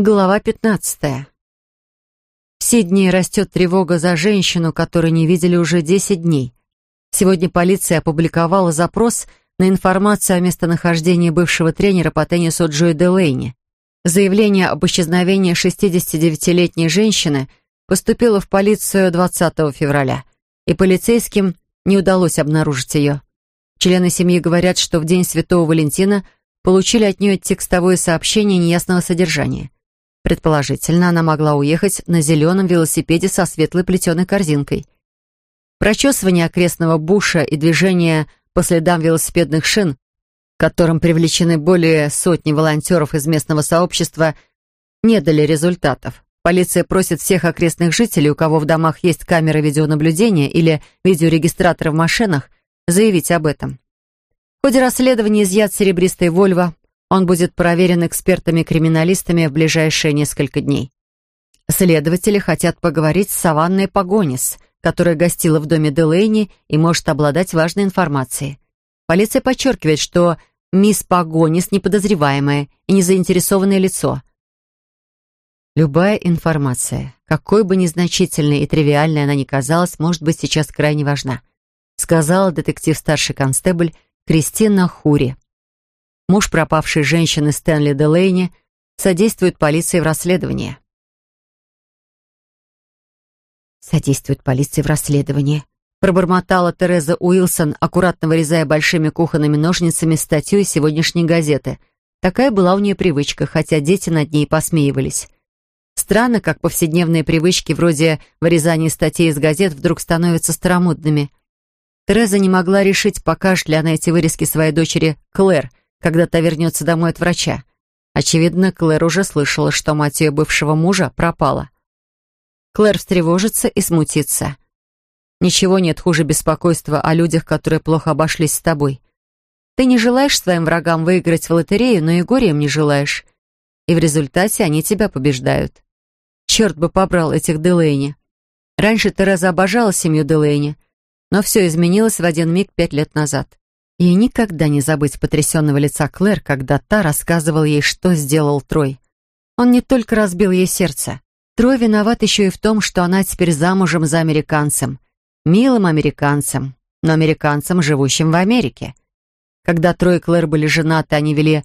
Глава 15. В Сиднее растет тревога за женщину, которую не видели уже 10 дней. Сегодня полиция опубликовала запрос на информацию о местонахождении бывшего тренера по теннису Джой Делейни. Заявление об исчезновении 69-летней женщины поступило в полицию 20 февраля, и полицейским не удалось обнаружить ее. Члены семьи говорят, что в день Святого Валентина получили от нее текстовое сообщение неясного содержания. Предположительно, она могла уехать на зеленом велосипеде со светлой плетеной корзинкой. Прочесывание окрестного буша и движение по следам велосипедных шин, которым привлечены более сотни волонтеров из местного сообщества, не дали результатов. Полиция просит всех окрестных жителей, у кого в домах есть камеры видеонаблюдения или видеорегистраторы в машинах, заявить об этом. В ходе расследования изъят серебристый «Вольво», он будет проверен экспертами-криминалистами в ближайшие несколько дней. Следователи хотят поговорить с Саванной Погонис, которая гостила в доме Делейни и может обладать важной информацией. Полиция подчеркивает, что мисс Погонис неподозреваемая и незаинтересованное лицо. Любая информация, какой бы незначительной и тривиальной она ни казалась, может быть сейчас крайне важна, сказала детектив-старший констебль Кристина Хури. Муж пропавшей женщины Стэнли Делейни содействует полиции в расследовании. «Содействует полиции в расследовании», пробормотала Тереза Уилсон, аккуратно вырезая большими кухонными ножницами статью из сегодняшней газеты. Такая была у нее привычка, хотя дети над ней посмеивались. Странно, как повседневные привычки вроде вырезания статей из газет вдруг становятся старомодными. Тереза не могла решить, покажет ли она эти вырезки своей дочери Клэр, когда та вернется домой от врача. Очевидно, Клэр уже слышала, что мать ее бывшего мужа пропала. Клэр встревожится и смутится. Ничего нет хуже беспокойства о людях, которые плохо обошлись с тобой. Ты не желаешь своим врагам выиграть в лотерею, но и горе им не желаешь. И в результате они тебя побеждают. Черт бы побрал этих Делейни. Раньше Тереза обожала семью Делейни, но все изменилось в один миг пять лет назад. И никогда не забыть потрясенного лица Клэр, когда та рассказывала ей, что сделал Трой. Он не только разбил ей сердце. Трой виноват еще и в том, что она теперь замужем за американцем. Милым американцем, но американцем, живущим в Америке. Когда Трой и Клэр были женаты, они вели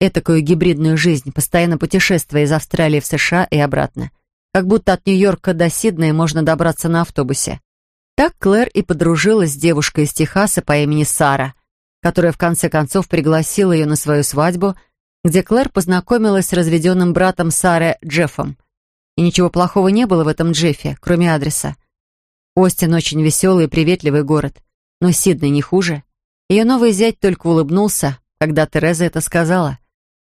этакую гибридную жизнь, постоянно путешествуя из Австралии в США и обратно. Как будто от Нью-Йорка до Сиднея можно добраться на автобусе. Так Клэр и подружилась с девушкой из Техаса по имени Сара – которая в конце концов пригласила ее на свою свадьбу, где Клэр познакомилась с разведенным братом Сары Джеффом. И ничего плохого не было в этом Джеффе, кроме адреса. Остин очень веселый и приветливый город, но Сиднey не хуже. Ее новый зять только улыбнулся, когда Тереза это сказала.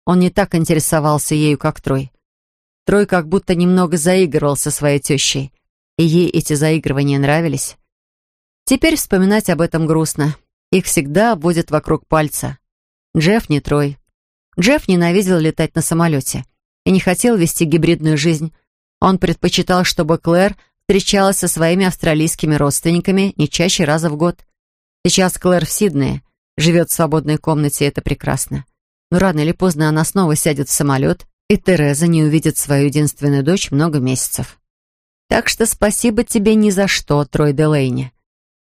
Он не так интересовался ею, как Трой. Трой как будто немного заигрывал со своей тещей, и ей эти заигрывания нравились. Теперь вспоминать об этом грустно. Их всегда обводят вокруг пальца. Джефф не Трой. Джефф ненавидел летать на самолете и не хотел вести гибридную жизнь. Он предпочитал, чтобы Клэр встречалась со своими австралийскими родственниками не чаще раза в год. Сейчас Клэр в Сиднее, живет в свободной комнате, и это прекрасно. Но рано или поздно она снова сядет в самолет, и Тереза не увидит свою единственную дочь много месяцев. Так что спасибо тебе ни за что, Трой Делейни.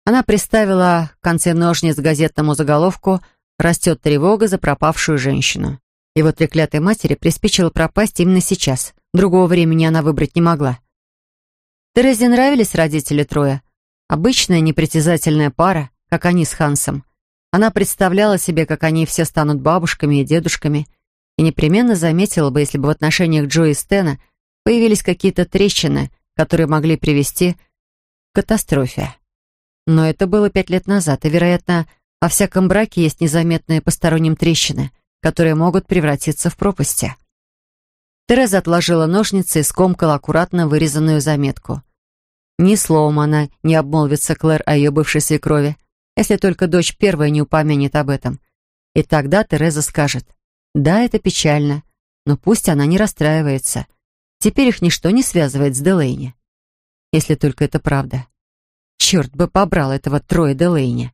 Она приставила в конце ножниц газетному заголовку «Растет тревога за пропавшую женщину». Его треклятой матери приспичило пропасть именно сейчас. Другого времени она выбрать не могла. Терезе нравились родители Троя. Обычная непритязательная пара, как они с Хансом. Она представляла себе, как они все станут бабушками и дедушками, и непременно заметила бы, если бы в отношениях Джо и Стена появились какие-то трещины, которые могли привести к катастрофе. Но это было пять лет назад, и, вероятно, во всяком браке есть незаметные посторонним трещины, которые могут превратиться в пропасти. Тереза отложила ножницы и скомкала аккуратно вырезанную заметку. Ни словом она не обмолвится Клэр о ее бывшей свекрови, если только дочь первая не упомянет об этом. И тогда Тереза скажет, «Да, это печально, но пусть она не расстраивается. Теперь их ничто не связывает с Делейни. Если только это правда. Черт бы побрал этого Троя Делейни.